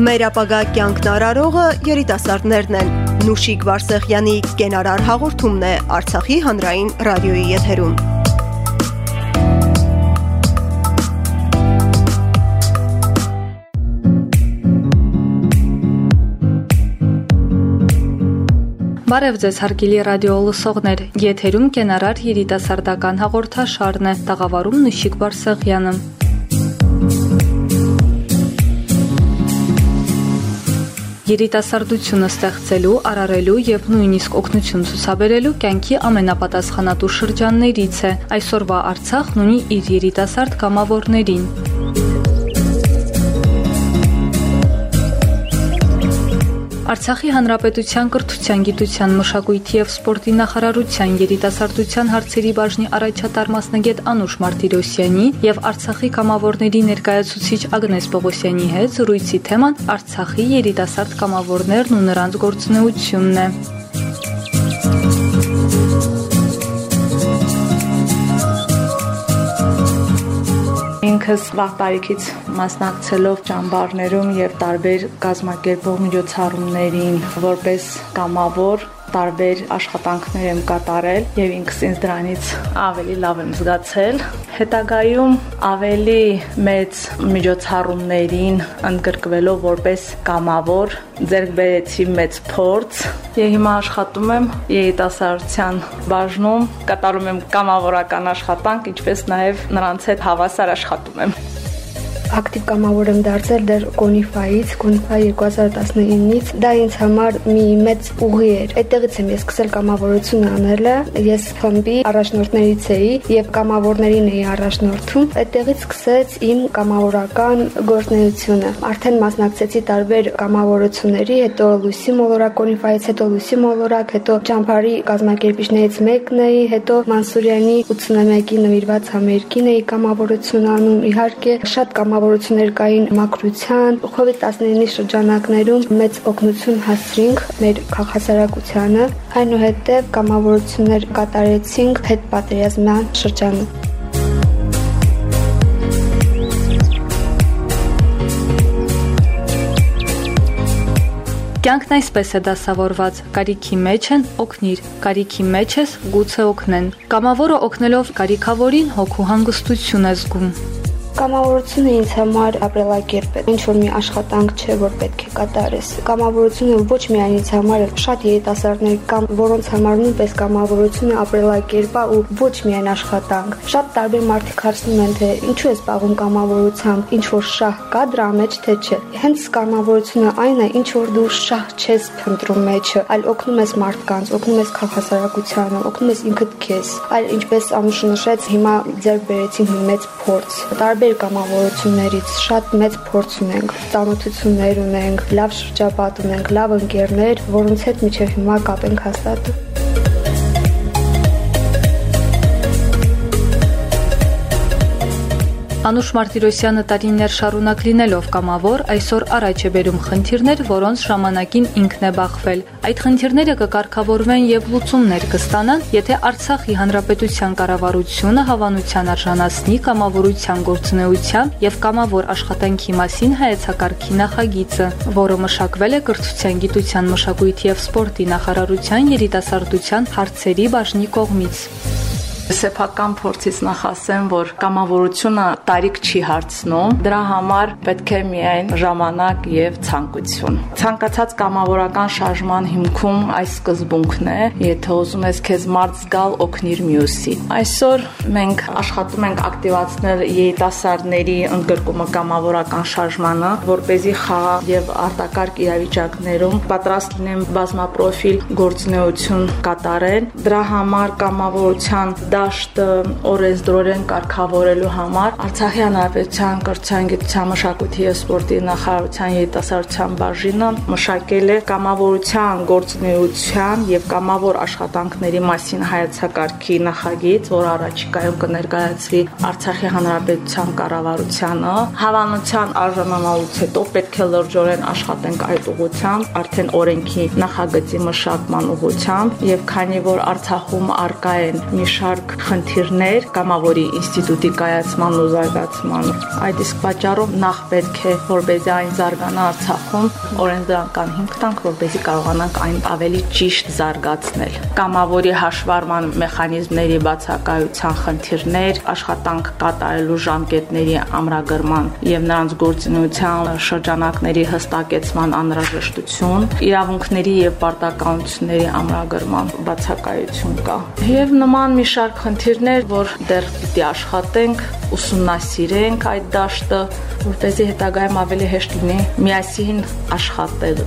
Մեր ապագա կյանքն արարողը երիտասարդներն են։ Նուշիկ Վարսեղյանի կենարար հաղորդումն է Արցախի հանրային ռադիոյի եթերում։ Բարև ձեզ հարգելի ռադիո լսողներ։ Եթերում կենարար երիտասարդական հաղորդաշարն է։ Տաղավարում Նշիկ Բարսեղյանը։ Երիտասարդությունը ստեղծելու, արարելու եւ նույնիսկ օգնություն ցուցաբերելու կյանքի ամենապատասխանատու շրջաններից է։ Այսօրվա Արցախն ունի իր երիտասարդ կամավորներին։ Արցախի Հանրապետության կրթության, գիտության, մշակույթի եւ սպորտի նախարարության երիտասարդության հարցերի բաժնի առաջատար մասնագետ Անուշ Մարտիրոսյանի եւ Արցախի կամավորների ներկայացուցիչ Ագնես Պողոսյանի հետ զրույցի թեման Արցախի երիտասարդ կամավորներն ու նրանց գործունեությունն է։ ինքս վաղ տարիքից մասնակցելով ճամբարներում եւ տարբեր կազմակերպող միջոցառումներին որպես կամավոր տարբեր աշխատանքներ եմ կատարել եւ ինքս ինձ դրանից ավելի լավ եմ զգացել։ Հետագայում ավելի մեծ միջոցառումներին ընդգրկվելով որպես կամավոր ձեռք բերեցի մեծ փորձ եւ հիմա աշխատում եմ երիտասարդության բաժնում, կատարում եմ կամավորական աշխատանք, ինչպես նաեւ նրանց հետ հավասար աշխատում եմ ակտիվ կամավոր եմ դարձել դեռ Կոնիֆայից, Կոնիֆայ 2019-ից։ Դա ինձ համար մի մեծ ուղի էր։ Այդտեղից եմ ես սկսել կամավորություն անելը։ Ես խմբի առաջնորդներից էի եւ կամավորներին էի առաջնորդում։ Այդտեղից սկսեց իմ կամավորական գործունեությունը։ Արդեն մասնակցեցի տարբեր կամավորությունների, հետո Լուսի Մոլորակ Կոնիֆայից, հետո Լուսի Մոլորակ, հետո Ճամփարի կազմակերպիչներից մեկն էի, հետո Մանսուրյանի 81-ի նվիրված համերգին էի կամավորություն անում։ Իհարկե շատ կամավոր կամավորություններ կային մակրության, COVID-19-ի շրջանակներում մեծ օգնություն հասցրինք մեր քաղաքասարակությանը, այնուհետև կամավորություններ կատարեցինք հետ պատերազմյան շրջանում։ Կյանքն այսպես է դասավորված. կարիքի մեջ են օգնիր, կարիքի մեջ ես գուցե օգնեն։ Կամավորը օգնելով կարիքավորին հոգու հանգստություն է զգում։ Կամավորությունը ինձ համար ապրելակերպ է, ինչ որ մի աշխատանք չէ, որ պետք է կատարես։ Կամավորությունը ոչ միայն ինձ համար, շատ երիտասարդներ կան, որոնց համար նույնպես կամավորությունը ապրելակերպ է ու ոչ միայն աշխատանք։ Շատ տարբեր մարդիկ հարցնում են, թե ինչու է զբաղվում կամավորությամբ, ինչ որ շահ կա դրա մեջ, թե չէ։ Հենց կամավորությունը այն է, ինչ որ դու շահ չես փնտրում մեջը, այլ օգնում ես մարդկանց, օգնում ես քաղաքասարակությանը, օգնում ես ինքդ քեզ։ Այլ ինչպես Անուշը նշեց, հիմա ձեր բերեցին մեծ փորձ։ Տարբեր տարբեր կամավորություններից շատ մեծ փորձ ունենք, ծանոթություններ ունենք, լավ շրջապատ ունենք, լավ ընկերներ, որոնց հետ միջև հիմա կապ ենք հաստատում։ Անուշ Մարտիրոսյանը տարիներ շարունակ լինելով կամավոր, այսօր առաջ է բերում խնդիրներ, որոնց ժամանակին ինքն է բախվել։ Այդ խնդիրները կկարգավորվեն եւ լուծումներ կստանան, եթե Արցախի հանրապետության կառավարությունը հավանության արժանացնի կամավորության գործունեության եւ կամավոր աշխատանքի մասին հայեցակարգի նախագիծը, որը մշակվել է կրթության, գիտության, մշակույթի եւ սպորտի նախարարության երիտասարդության հարցերի բաժնի կողմից։ Սեփական փորձից նախ ասեմ, որ կամավորությունը տարիք չի հարցնում, դրա համար պետք է միայն ժամանակ եւ ցանկություն։ Ցանկացած կամավորական շարժման հիմքում այս սկզբունքն է, եթե ուզում ես քեզ մարդ զգալ, օգնիր մյուսի։ Այսօր մենք աշխատում ենք ակտիվացնել երիտասարդների ընդգրկումը կամավորական շարժմանը, որ เป զի խաղաղ եւ արտակարգ իրավիճակներում պատրաստ լինեն բազմապրոֆիլ գործունեություն կատարել։ Դրա համար կամավորության դա դաշտը օրենսդրորեն կարգավորելու համար Արցախի հանրապետության կրթության, մշակույթի եւ սպորտի նախարարության երիտասարդության բաժինը մշակել է կամավորության գործունեության եւ կամավոր աշխատանքների մասին հայեցակարգի նախագիծ, որ առաջիկայում կներկայացվի Արցախի հանրապետության կառավարությանը։ Հավանության արժանանալուց հետո պետք է լրջորեն աշխատենք այդ ուղղությամբ, արդեն օրենքի նախագծի մշակման ուղղությամբ եւ քանի որ Արցախում արկա են մի շարք ունենք խնդիրներ կամավորի ինստիտուտի կայացման ու զարգացման։ Այդ իսկ պատճառով նախ պետք է որբեզի այն զարգանա Արցախում, օրենսդրական հիմք տանք, որբեզի կարողանանք այն ավելի ճիշտ զարգացնել։ Կամավորի հաշվառման մեխանիզմների բացակայության խնդիրներ, աշխատանք կատարելու ժամկետների ամրագրման եւ նրանց գործունեության շրջանակների հստակեցման անհրաժեշտություն, իրավունքների եւ պարտականությունների ամրագրման բացակայություն կա։ Եվ նման մի շարք խնդիրներ, որ դեռ պիտի աշխատենք, ուսումնասիրենք այդ դաշտը, որպեսզի հետագայում ավելի հեշտ լինի միասին աշխատել։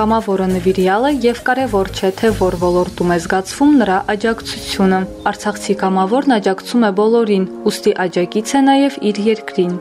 Կամավորը նվիրյալ է եւ կարեւոր չէ թե որ ոլորտում է զգացվում նրա աջակցությունը։ Արցախցի կամավորն աջակցում է բոլորին, ուստի աջակից է նաեւ իր երկրին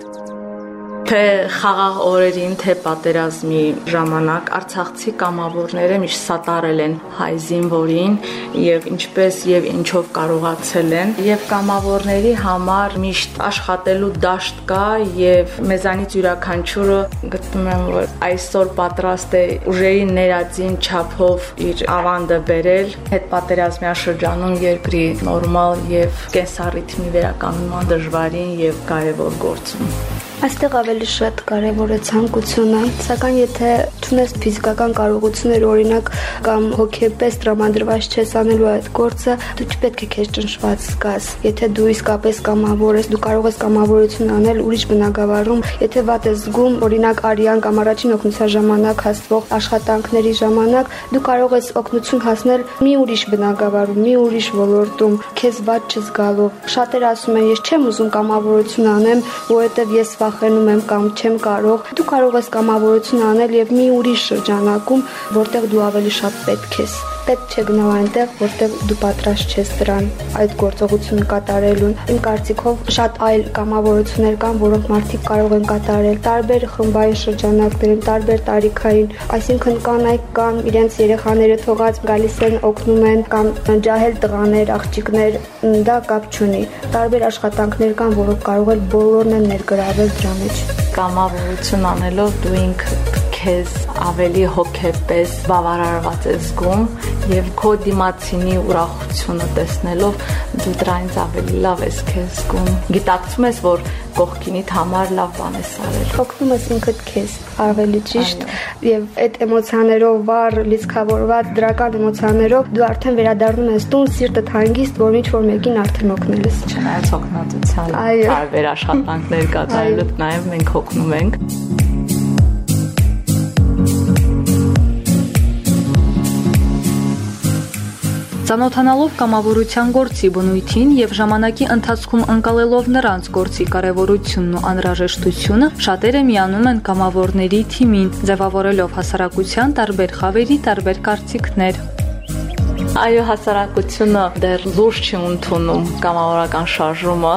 թե խաղաղ օրերին, թե պատերազմի ժամանակ արցախցի կամավորները միշտ սատարել են հայ զինվորին եւ ինչպես եւ ինչով կարողացել են եւ կամավորների համար միշտ աշխատելու դաշտ կա եւ մեզանից յուրաքանչյուրը գտնում եմ որ այսօր պատրաստ է ուժերի ներածին չափով իր ավանդը բերել հետ պատերազմյան շրջանում երկրի նորմալ եւ կենսառիթմի վերականգնման դժվարին եւ կարեւոր գործում Այստեղ ավելի շատ կարևոր է ցանկությունը, սակայն եթե ճունես ֆիզիկական կարողություններ, օրինակ կամ հոգեպես տրամադրված չես անելու այդ գործը, դու չպետք է քեզ ճնշված զգաս։ Եթե դու իսկապես կամավոր ես, դու կարող ես կամավորություն անել ուրիշ բնակավարում, եթե վատ ես զգում, օրինակ արյան կամ առաջին օգնության ժամանակ հաստվող աշխատանքների ժամանակ, դու կարող ես օգնություն հասնել մի ուրիշ բնակավարում, մի ուրիշ ոլորտում, քեզ վատ չզգալով։ Շատերը ասում են, ես չեմ ուզում կամավորություն անեմ, որովհետև ես վախենում եմ կամ չեմ կարող, դու կարող ես կամավորություն անել եւ մի ուրիշ շրջանակում, որտեղ դու ավելի շատ պետք ես պետք չէ գնալ այնտեղ, որտեղ դու պատրաստ չես դրան այդ գործողությունը կատարելուն։ Իմ կարծիքով շատ այլ կամավորություններ կան, որոնք մարդիկ կարող են կատարել տարբեր խմբային շրջանակներում, տարբեր տարիքային, այսինքն կանայք կան իրենց երեխաները թողած գալիս են օգնում են կամ ջահել տղաներ, աղջիկներ, դա կապ չունի։ Տարբեր աշխատանքներ կան, որոնք կարող են բոլորն են ներգրավել դրա մեջ։ Կամավորություն անելով դու ինքդ քեզ ավելի հոգեպես բավարարված ես զգում եւ քո դիմացինի ուրախությունը տեսնելով դու դրանից ավելի լավ ես քեզ զգում։ Գիտակցում ես, որ կողքինիդ համար լավ բան ես արել։ Օգնում ես ինքդ քեզ ավելի ճիշտ եւ այդ էմոցիաներով վառ, լիցքավորված դրական էմոցիաներով դու արդեն վերադառնում ես տուն սիրտդ հանգիստ, որ ինչ որ մեկին արդեն օգնել ես։ Չնայած օգնածության տարբեր աշխատանքներ կատարելուց նաեւ մենք օգնում ենք։ Ծանոթանալով կամավորության գործի բնույթին եւ ժամանակի ընթացքում անցալելով նրանց գործի կարեւորությունն ու անհրաժեշտությունը, շատերը միանում են կամավորների թիմին, ձևավորելով հասարակության տարբեր խավերի տարբեր կարծիքներ։ Այո, հասարակությունը դեռ լուրջ չի ընդունում կամավորական շարժումը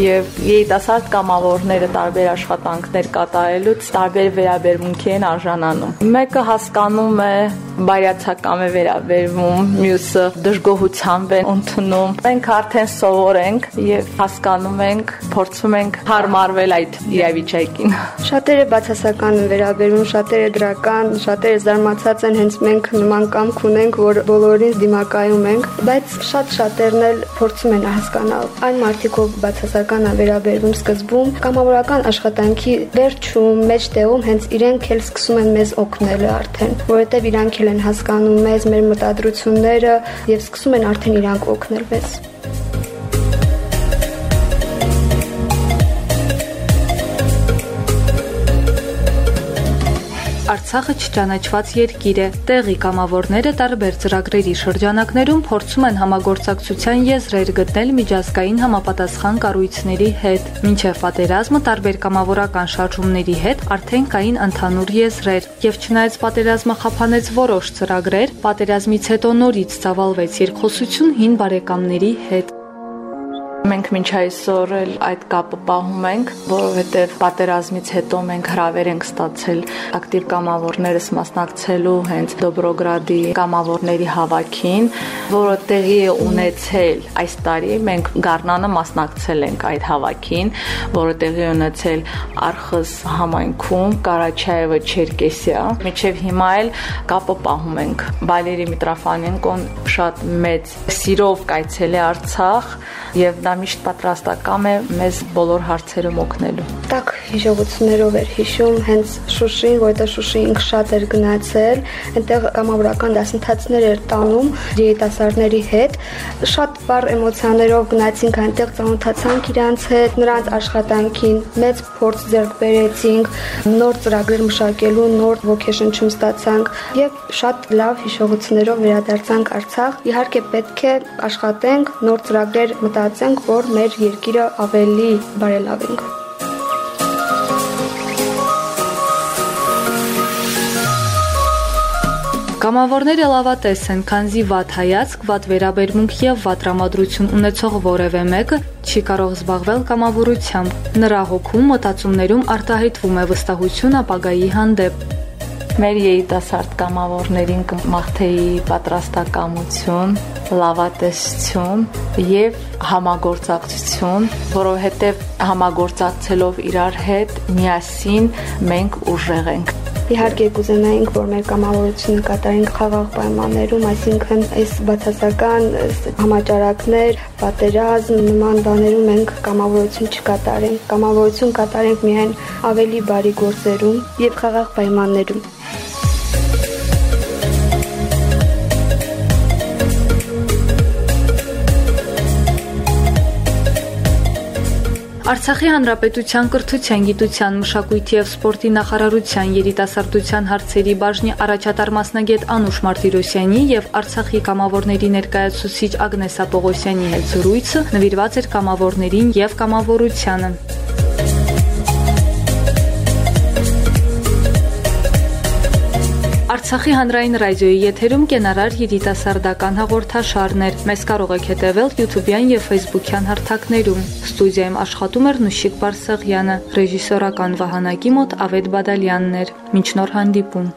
եւ երիտասարդ կամավորները տարբեր աշխատանքներ կատարելուց տարբեր վերաբերմունքի են արժանանում։ Մեկը հասկանում է բարյացակամ է վերաբերվում, մյուսը դժգոհությամբ է ընդունում։ Մենք արդեն սովոր ենք եւ հասկանում ենք, փորձում ենք հարմարվել այդ իրավիճակին։ Շատերը բացասական են վերաբերվում, շատերը դրական, շատերը զարմացած են հենց մենք նման կամք ունենք, որ բոլորին դիմակայում ենք, բայց շատ շատերն էլ փորձում են հասկանալ այն մարդիկով բացասական վերաբերվում սկզբում, կամավորական աշխատանքի վերջում, մեջտեղում հենց իրենք էլ սկսում են մեզ օգնել արդեն, որովհետև իրանք էլ են հասկանում մեզ, մեր մտադրությունները եւ սկսում են արդեն իրանք օգնել մեզ։ Արցախը չճանաչված երկիր է։ Տեղի կամավորները տարբեր ծրագրերի շրջանակներում փորձում են համագործակցության եզրեր գտնել միջազգային համապատասխան կառույցների հետ։ Մինչև պատերազմը տարբեր կամավորական շարժումների հետ արդեն կային ընդհանուր եզրեր, եւ չնայած պատերազմը խափանեց որոշ ծրագրեր, պատերազմից հետո նորից ծավալվեց երկխոսություն հին բարեկամների հետ։ Մենք մինչ այսօր էլ այդ կապը պահում ենք, որովհետև պատերազմից հետո մենք հրավեր ենք ստացել ակտիվ կամավորներս մասնակցելու հենց Դոբրոգրադի կամավորների հավաքին, որը տեղի է ունեցել այս տարի։ Մենք Գառնանը մասնակցել ենք այդ հավաքին, որը տեղի ունեցել Արխыз համայնքում, Կարաչաևը, Չերկեսիա։ Միջև հիմա էլ կապը պահում ենք։ Վալերի Միտրոֆանենկոն շատ մեծ սիրով կայցել է Արցախ եւ դա միշտ պատրաստակամ է մեզ բոլոր հարցերում օգնելու։ Տակ հիշողություններով էր հիշում հենց Շուշին, որտեղ Շուշի ինքը շատ էր գնացել, այնտեղ կամավորական դասընթացներ էր տանում երիտասարդների հետ։ Շատ բառ էմոցիաներով գնացինք այնտեղ ծանոթացանք իրանց հետ, նրանց աշխատանքին, մեծ փորձ ձեռք բերեցինք, նոր ծրագրեր մշակելու, նոր ոգեշնչում ստացանք եւ շատ լավ հիշողություններով վերադարձանք Արցախ։ Իհարկե պետք է աշխատենք, նոր ծրագրեր մտածենք, որ մեր երկիրը ավելի բարելավենք։ Կամավորները լավատես են, քանզի վատ հայացք, վատ վերաբերմունք եւ վատ տրամադրություն ունեցող որևէ մեկը չի կարող զբաղվել կամավորությամբ։ Նրա հոգում մտածումներում արտահայտվում է վստահություն ապագայի հանդեպ։ Մեր երիտասարդ կամավորներին կմաղթեի պատրաստակամություն, լավատեսություն եւ համագործակցություն, որովհետեւ համագործակցելով իրար հետ միասին մենք ուժեղ ենք։ Իհարկե կուզենայինք, որ մեր կամավորությունը կատարենք խաղաղ պայմաններում, այսինքն այս բացասական համաճարակներ, պատերազմ նման բաներում մենք կամավորություն չկատարենք։ Կամավորություն կատարենք միայն ավելի բարի գործերում եւ խաղաղ պայմաններում։ Արցախի հանրապետության կրթության, գիտության, մշակույթի եւ սպորտի նախարարության երիտասարդության հարցերի բաժնի առաջատար մասնագետ Անուշ Մարտիրոսյանի եւ Արցախի կամավորների ներկայացուցիչ Ագնես Ապողոսյանի հետ զրույցը նվիրված էր կամավորներին եւ կամավորությանը։ Արցախի հանրային ռադիոյի եթերում կենարար երիտասարդական հաղորդաշարներ։ Մեզ կարող եք հետևել YouTube-յան եւ Facebook-յան հարթակներում։ Ստուդիայում աշխատում էր Նուշիկ Բարսեղյանը, ռեժիսորական վահանակի մոտ Ավետ Բադալյանն էր։ Մինչ նոր հանդիպում։